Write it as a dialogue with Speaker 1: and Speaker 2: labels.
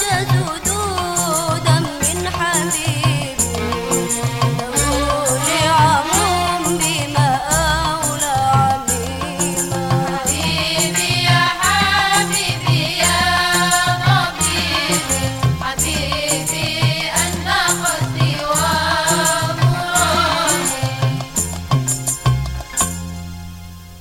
Speaker 1: 这。